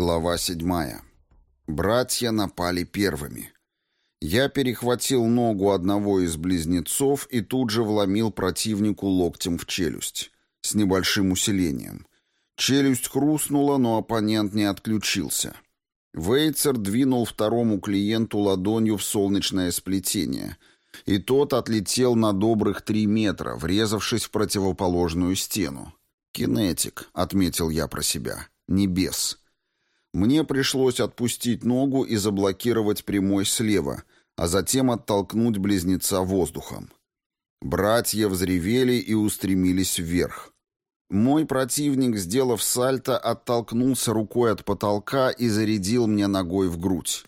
Глава седьмая. Братья напали первыми. Я перехватил ногу одного из близнецов и тут же вломил противнику локтем в челюсть. С небольшим усилением. Челюсть хрустнула, но оппонент не отключился. Вейцер двинул второму клиенту ладонью в солнечное сплетение, и тот отлетел на добрых три метра, врезавшись в противоположную стену. «Кинетик», — отметил я про себя, — «небес». Мне пришлось отпустить ногу и заблокировать прямой слева, а затем оттолкнуть близнеца воздухом. Братья взревели и устремились вверх. Мой противник, сделав сальто, оттолкнулся рукой от потолка и зарядил мне ногой в грудь.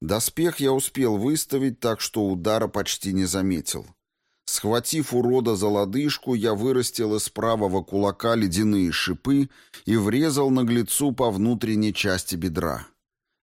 Доспех я успел выставить так, что удара почти не заметил. Схватив урода за лодыжку, я вырастил из правого кулака ледяные шипы и врезал наглецу по внутренней части бедра.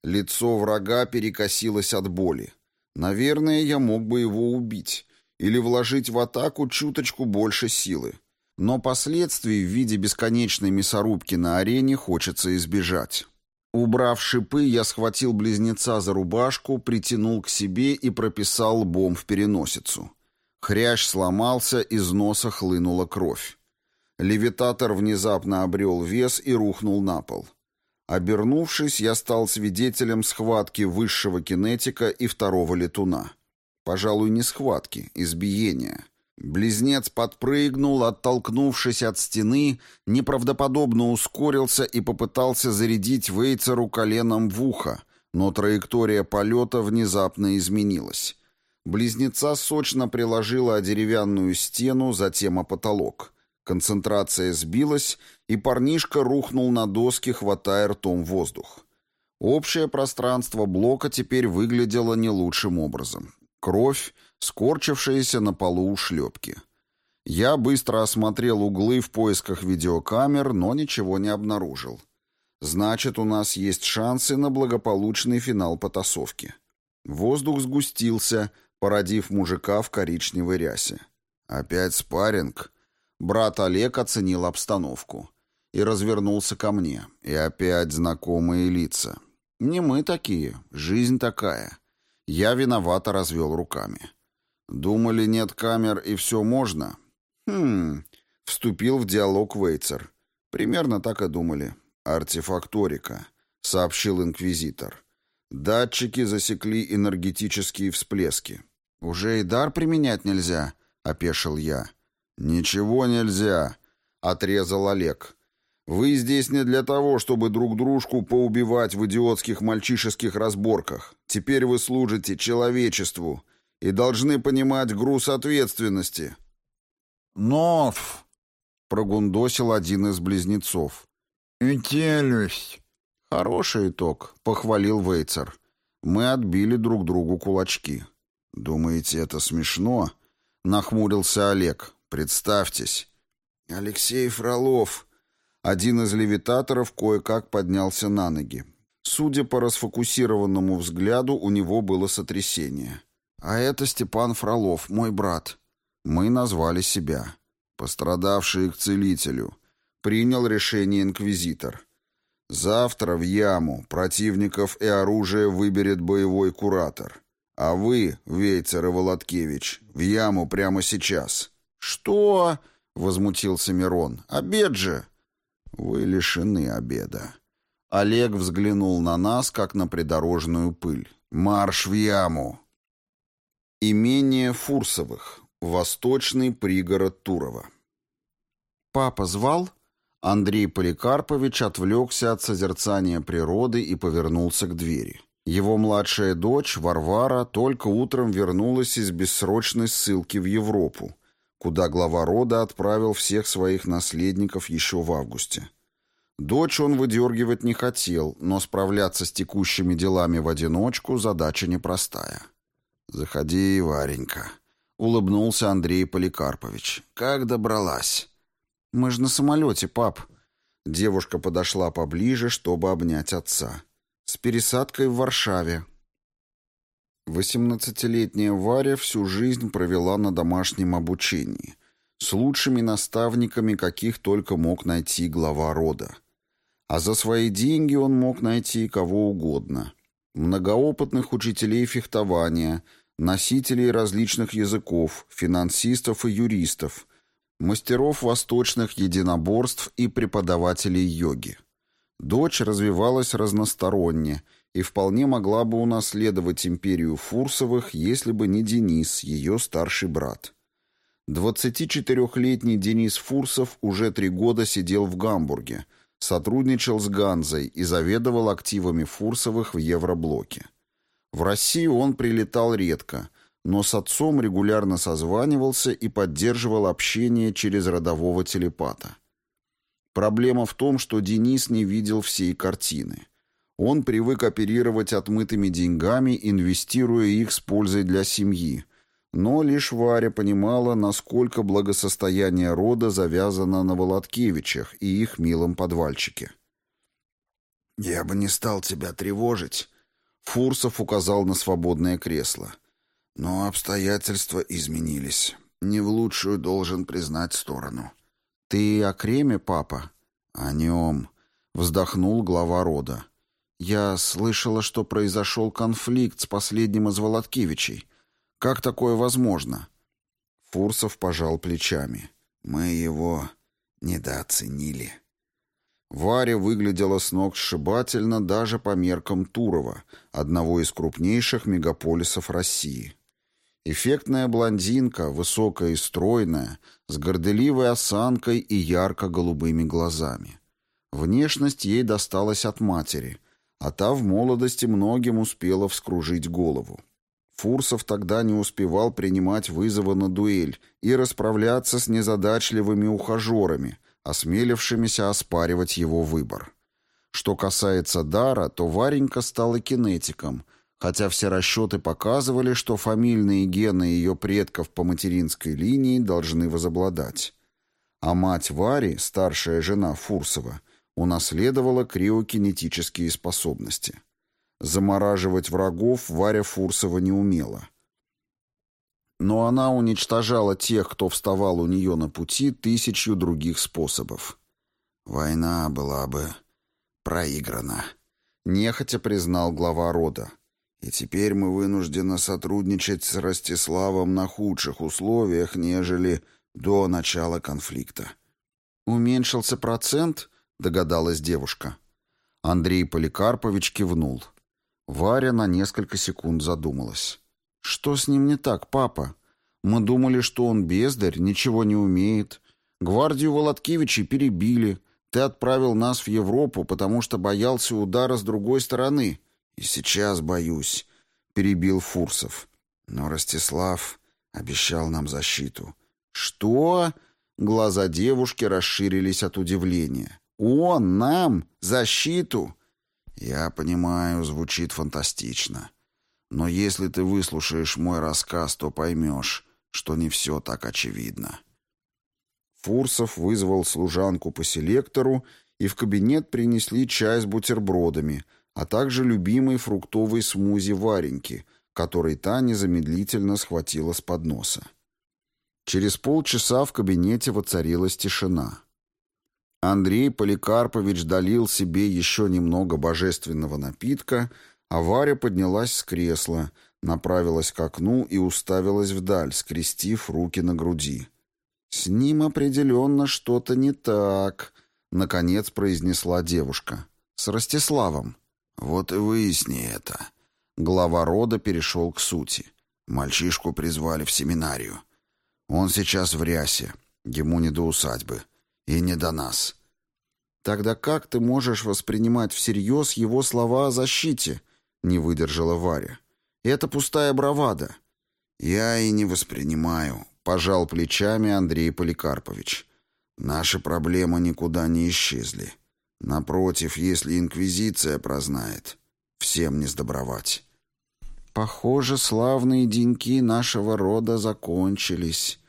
Лицо врага перекосилось от боли. Наверное, я мог бы его убить или вложить в атаку чуточку больше силы. Но последствий в виде бесконечной мясорубки на арене хочется избежать. Убрав шипы, я схватил близнеца за рубашку, притянул к себе и прописал лбом в переносицу. Хрящ сломался, из носа хлынула кровь. Левитатор внезапно обрел вес и рухнул на пол. Обернувшись, я стал свидетелем схватки высшего кинетика и второго летуна. Пожалуй, не схватки, избиения. Близнец подпрыгнул, оттолкнувшись от стены, неправдоподобно ускорился и попытался зарядить Вейцеру коленом в ухо, но траектория полета внезапно изменилась. Близнеца сочно приложила о деревянную стену, затем о потолок. Концентрация сбилась, и парнишка рухнул на доски, хватая ртом воздух. Общее пространство блока теперь выглядело не лучшим образом. Кровь, скорчившаяся на полу шлепки. Я быстро осмотрел углы в поисках видеокамер, но ничего не обнаружил. Значит, у нас есть шансы на благополучный финал потасовки. Воздух сгустился, породив мужика в коричневой рясе. Опять спарринг. Брат Олег оценил обстановку и развернулся ко мне. И опять знакомые лица. Не мы такие, жизнь такая. Я виновато развел руками. Думали, нет камер и все можно? Хм, вступил в диалог Вейцер. Примерно так и думали. Артефакторика, сообщил инквизитор. Датчики засекли энергетические всплески. «Уже и дар применять нельзя», — опешил я. «Ничего нельзя», — отрезал Олег. «Вы здесь не для того, чтобы друг дружку поубивать в идиотских мальчишеских разборках. Теперь вы служите человечеству и должны понимать груз ответственности». «Нов!» — прогундосил один из близнецов. «Метелюсь!» «Хороший итог», — похвалил Вейцер. Мы отбили друг другу кулачки. «Думаете, это смешно?» — нахмурился Олег. «Представьтесь». «Алексей Фролов». Один из левитаторов кое-как поднялся на ноги. Судя по расфокусированному взгляду, у него было сотрясение. «А это Степан Фролов, мой брат». Мы назвали себя. «Пострадавшие к целителю». Принял решение инквизитор. «Завтра в яму противников и оружие выберет боевой куратор». А вы, Вейцер и Володкевич, в яму прямо сейчас. Что? возмутился Мирон. Обед же. Вы лишены обеда. Олег взглянул на нас, как на придорожную пыль. Марш в яму. Имение Фурсовых. Восточный пригород Турова. Папа звал? Андрей Поликарпович отвлекся от созерцания природы и повернулся к двери. Его младшая дочь, Варвара, только утром вернулась из бессрочной ссылки в Европу, куда глава рода отправил всех своих наследников еще в августе. Дочь он выдергивать не хотел, но справляться с текущими делами в одиночку задача непростая. «Заходи, Варенька», — улыбнулся Андрей Поликарпович. «Как добралась?» «Мы же на самолете, пап». Девушка подошла поближе, чтобы обнять отца с пересадкой в Варшаве. Восемнадцатилетняя Варя всю жизнь провела на домашнем обучении, с лучшими наставниками, каких только мог найти глава рода. А за свои деньги он мог найти кого угодно. Многоопытных учителей фехтования, носителей различных языков, финансистов и юристов, мастеров восточных единоборств и преподавателей йоги. Дочь развивалась разносторонне и вполне могла бы унаследовать империю Фурсовых, если бы не Денис, ее старший брат. 24-летний Денис Фурсов уже три года сидел в Гамбурге, сотрудничал с Ганзой и заведовал активами Фурсовых в Евроблоке. В Россию он прилетал редко, но с отцом регулярно созванивался и поддерживал общение через родового телепата. Проблема в том, что Денис не видел всей картины. Он привык оперировать отмытыми деньгами, инвестируя их с пользой для семьи. Но лишь Варя понимала, насколько благосостояние рода завязано на Володкевичах и их милом подвальчике. «Я бы не стал тебя тревожить», — Фурсов указал на свободное кресло. «Но обстоятельства изменились. Не в лучшую должен признать сторону». «Ты о креме, папа?» «О нем», — вздохнул глава рода. «Я слышала, что произошел конфликт с последним из Володкевичей. Как такое возможно?» Фурсов пожал плечами. «Мы его недооценили». Варя выглядела с ног сшибательно даже по меркам Турова, одного из крупнейших мегаполисов России. Эффектная блондинка, высокая и стройная, с горделивой осанкой и ярко-голубыми глазами. Внешность ей досталась от матери, а та в молодости многим успела вскружить голову. Фурсов тогда не успевал принимать вызовы на дуэль и расправляться с незадачливыми ухажерами, осмелившимися оспаривать его выбор. Что касается дара, то Варенька стала кинетиком — хотя все расчеты показывали, что фамильные гены ее предков по материнской линии должны возобладать. А мать Вари, старшая жена Фурсова, унаследовала криокинетические способности. Замораживать врагов Варя Фурсова не умела. Но она уничтожала тех, кто вставал у нее на пути, тысячью других способов. «Война была бы проиграна», — нехотя признал глава рода. И теперь мы вынуждены сотрудничать с Ростиславом на худших условиях, нежели до начала конфликта. «Уменьшился процент?» — догадалась девушка. Андрей Поликарпович кивнул. Варя на несколько секунд задумалась. «Что с ним не так, папа? Мы думали, что он бездарь, ничего не умеет. Гвардию Володкевичей перебили. Ты отправил нас в Европу, потому что боялся удара с другой стороны». «И сейчас боюсь», — перебил Фурсов. Но Ростислав обещал нам защиту. «Что?» — глаза девушки расширились от удивления. «Он нам? Защиту?» «Я понимаю, звучит фантастично. Но если ты выслушаешь мой рассказ, то поймешь, что не все так очевидно». Фурсов вызвал служанку по селектору, и в кабинет принесли чай с бутербродами — а также любимый фруктовый смузи Вареньки, который та незамедлительно схватила с подноса. Через полчаса в кабинете воцарилась тишина. Андрей Поликарпович долил себе еще немного божественного напитка, а Варя поднялась с кресла, направилась к окну и уставилась вдаль, скрестив руки на груди. «С ним определенно что-то не так», — наконец произнесла девушка. «С Ростиславом». «Вот и выясни это». Глава рода перешел к сути. Мальчишку призвали в семинарию. Он сейчас в рясе. Ему не до усадьбы. И не до нас. «Тогда как ты можешь воспринимать всерьез его слова о защите?» — не выдержала Варя. «Это пустая бравада». «Я и не воспринимаю», — пожал плечами Андрей Поликарпович. «Наши проблемы никуда не исчезли. Напротив, если инквизиция прознает, всем не сдобровать. Похоже, славные деньки нашего рода закончились.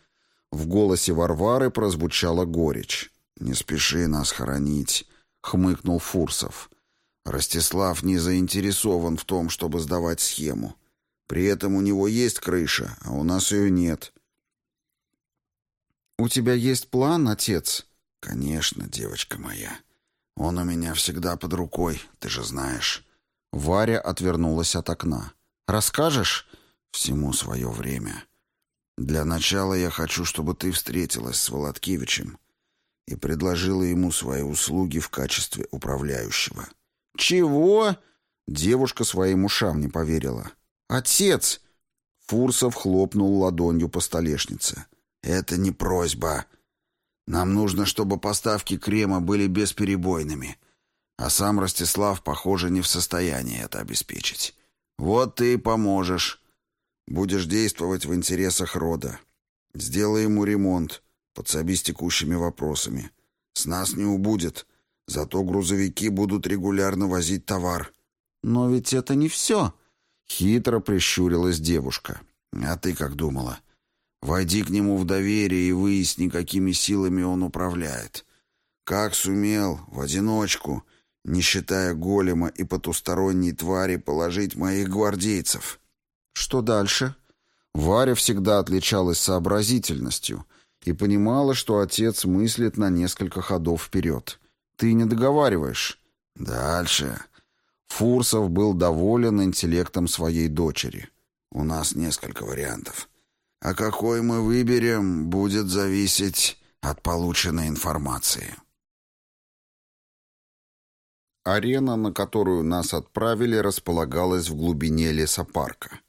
В голосе Варвары прозвучала горечь. «Не спеши нас хоронить», — хмыкнул Фурсов. «Ростислав не заинтересован в том, чтобы сдавать схему. При этом у него есть крыша, а у нас ее нет». «У тебя есть план, отец?» «Конечно, девочка моя. Он у меня всегда под рукой, ты же знаешь». Варя отвернулась от окна. «Расскажешь?» «Всему свое время. Для начала я хочу, чтобы ты встретилась с Володкевичем и предложила ему свои услуги в качестве управляющего». «Чего?» Девушка своим ушам не поверила. «Отец!» Фурсов хлопнул ладонью по столешнице. «Это не просьба. Нам нужно, чтобы поставки крема были бесперебойными. А сам Ростислав, похоже, не в состоянии это обеспечить. Вот ты и поможешь. Будешь действовать в интересах рода. Сделай ему ремонт, подсоби с текущими вопросами. С нас не убудет, зато грузовики будут регулярно возить товар». «Но ведь это не все», Хитро прищурилась девушка. «А ты как думала? Войди к нему в доверие и выясни, какими силами он управляет. Как сумел, в одиночку, не считая голема и потусторонней твари, положить моих гвардейцев?» «Что дальше?» Варя всегда отличалась сообразительностью и понимала, что отец мыслит на несколько ходов вперед. «Ты не договариваешь». «Дальше», Фурсов был доволен интеллектом своей дочери. «У нас несколько вариантов. А какой мы выберем, будет зависеть от полученной информации». Арена, на которую нас отправили, располагалась в глубине лесопарка.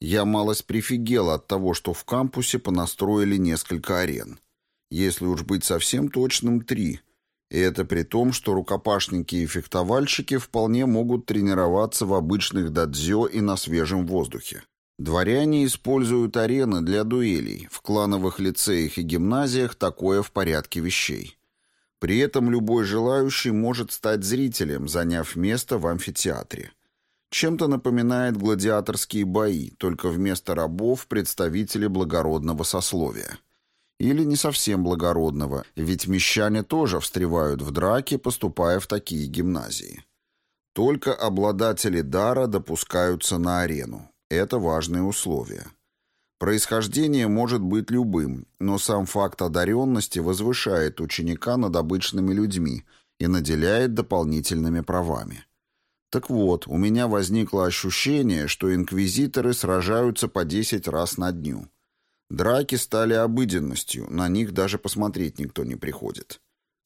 Я малость прифигел от того, что в кампусе понастроили несколько арен. Если уж быть совсем точным, три — и это при том, что рукопашники и фехтовальщики вполне могут тренироваться в обычных дадзё и на свежем воздухе. Дворяне используют арены для дуэлей. В клановых лицеях и гимназиях такое в порядке вещей. При этом любой желающий может стать зрителем, заняв место в амфитеатре. Чем-то напоминает гладиаторские бои, только вместо рабов представители благородного сословия. Или не совсем благородного, ведь мещане тоже встревают в драки, поступая в такие гимназии. Только обладатели дара допускаются на арену. Это важные условия. Происхождение может быть любым, но сам факт одаренности возвышает ученика над обычными людьми и наделяет дополнительными правами. Так вот, у меня возникло ощущение, что инквизиторы сражаются по 10 раз на дню. Драки стали обыденностью, на них даже посмотреть никто не приходит.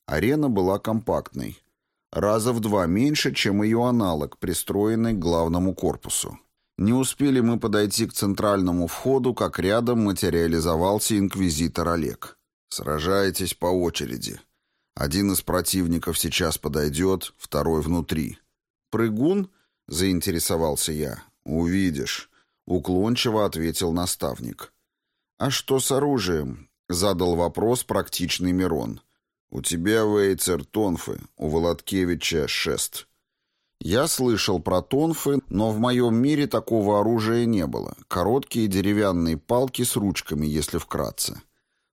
Арена была компактной. Раза в два меньше, чем ее аналог, пристроенный к главному корпусу. Не успели мы подойти к центральному входу, как рядом материализовался инквизитор Олег. «Сражайтесь по очереди. Один из противников сейчас подойдет, второй внутри». «Прыгун?» — заинтересовался я. «Увидишь», — уклончиво ответил наставник. «А что с оружием?» — задал вопрос практичный Мирон. «У тебя, Вейцер, тонфы, у Володкевича шест». Я слышал про тонфы, но в моем мире такого оружия не было. Короткие деревянные палки с ручками, если вкратце.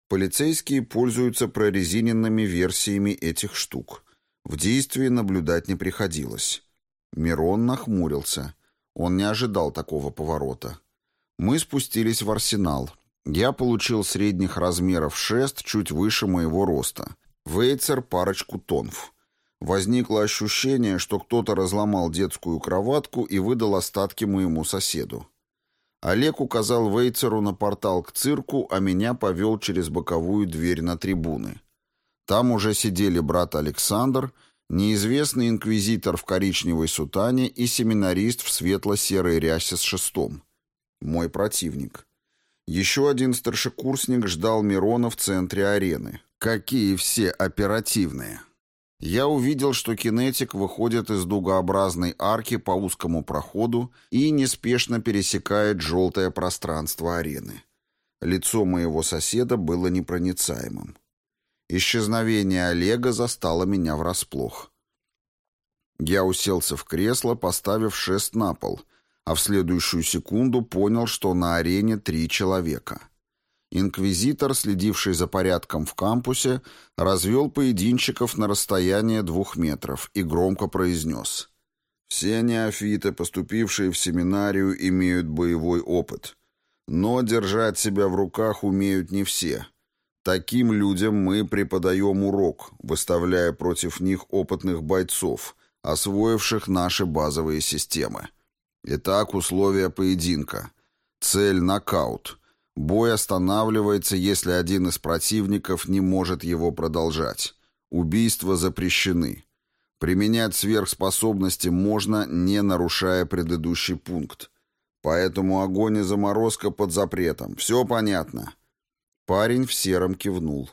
Полицейские пользуются прорезиненными версиями этих штук. В действии наблюдать не приходилось. Мирон нахмурился. Он не ожидал такого поворота. Мы спустились в арсенал. Я получил средних размеров шест чуть выше моего роста. Вейцер парочку тонф. Возникло ощущение, что кто-то разломал детскую кроватку и выдал остатки моему соседу. Олег указал Вейцеру на портал к цирку, а меня повел через боковую дверь на трибуны. Там уже сидели брат Александр, неизвестный инквизитор в коричневой сутане и семинарист в светло-серой рясе с шестом. Мой противник. Еще один старшекурсник ждал Мирона в центре арены. Какие все оперативные. Я увидел, что кинетик выходит из дугообразной арки по узкому проходу и неспешно пересекает желтое пространство арены. Лицо моего соседа было непроницаемым. Исчезновение Олега застало меня врасплох. Я уселся в кресло, поставив шест на пол — а в следующую секунду понял, что на арене три человека. Инквизитор, следивший за порядком в кампусе, развел поединчиков на расстояние двух метров и громко произнес. «Все неофиты, поступившие в семинарию, имеют боевой опыт. Но держать себя в руках умеют не все. Таким людям мы преподаем урок, выставляя против них опытных бойцов, освоивших наши базовые системы. Итак, условия поединка. Цель – нокаут. Бой останавливается, если один из противников не может его продолжать. Убийства запрещены. Применять сверхспособности можно, не нарушая предыдущий пункт. Поэтому огонь и заморозка под запретом. Все понятно. Парень в сером кивнул.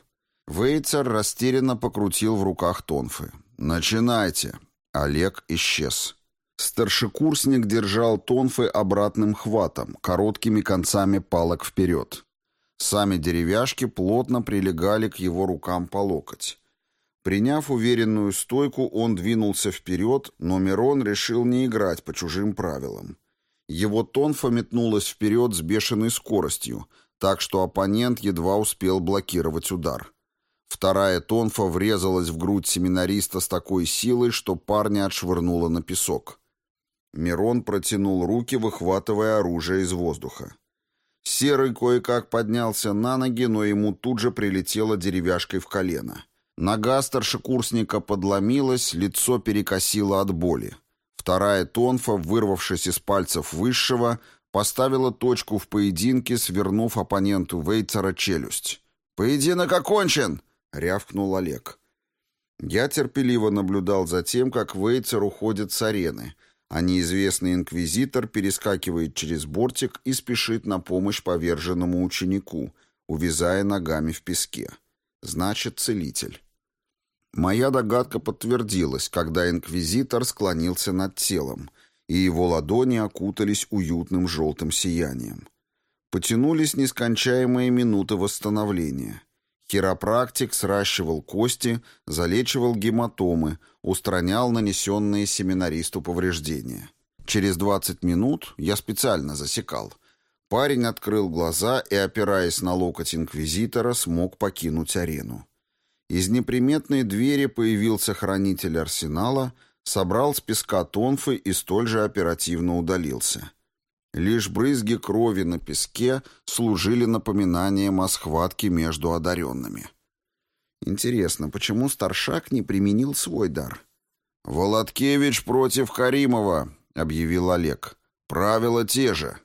Вейцер растерянно покрутил в руках тонфы. «Начинайте!» Олег исчез. Старшекурсник держал тонфы обратным хватом, короткими концами палок вперед. Сами деревяшки плотно прилегали к его рукам по локоть. Приняв уверенную стойку, он двинулся вперед, но Мирон решил не играть по чужим правилам. Его тонфа метнулась вперед с бешеной скоростью, так что оппонент едва успел блокировать удар. Вторая тонфа врезалась в грудь семинариста с такой силой, что парня отшвырнуло на песок. Мирон протянул руки, выхватывая оружие из воздуха. Серый кое-как поднялся на ноги, но ему тут же прилетело деревяшкой в колено. Нога старшекурсника подломилась, лицо перекосило от боли. Вторая тонфа, вырвавшись из пальцев высшего, поставила точку в поединке, свернув оппоненту Вейцера челюсть. «Поединок окончен!» — рявкнул Олег. Я терпеливо наблюдал за тем, как Вейцер уходит с арены, а неизвестный инквизитор перескакивает через бортик и спешит на помощь поверженному ученику, увязая ногами в песке. Значит, целитель. Моя догадка подтвердилась, когда инквизитор склонился над телом — и его ладони окутались уютным желтым сиянием. Потянулись нескончаемые минуты восстановления. Хиропрактик сращивал кости, залечивал гематомы, устранял нанесенные семинаристу повреждения. Через 20 минут, я специально засекал, парень открыл глаза и, опираясь на локоть инквизитора, смог покинуть арену. Из неприметной двери появился хранитель арсенала — собрал с песка тонфы и столь же оперативно удалился. Лишь брызги крови на песке служили напоминанием о схватке между одаренными. Интересно, почему старшак не применил свой дар? «Володкевич против Каримова», — объявил Олег. «Правила те же».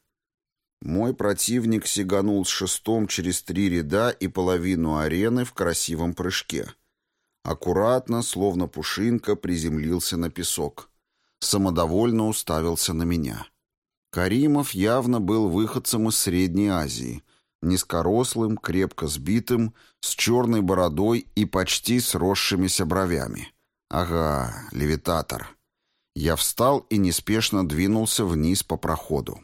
Мой противник сиганул с шестом через три ряда и половину арены в красивом прыжке — Аккуратно, словно пушинка, приземлился на песок. Самодовольно уставился на меня. Каримов явно был выходцем из Средней Азии. Низкорослым, крепко сбитым, с черной бородой и почти сросшимися бровями. Ага, левитатор. Я встал и неспешно двинулся вниз по проходу.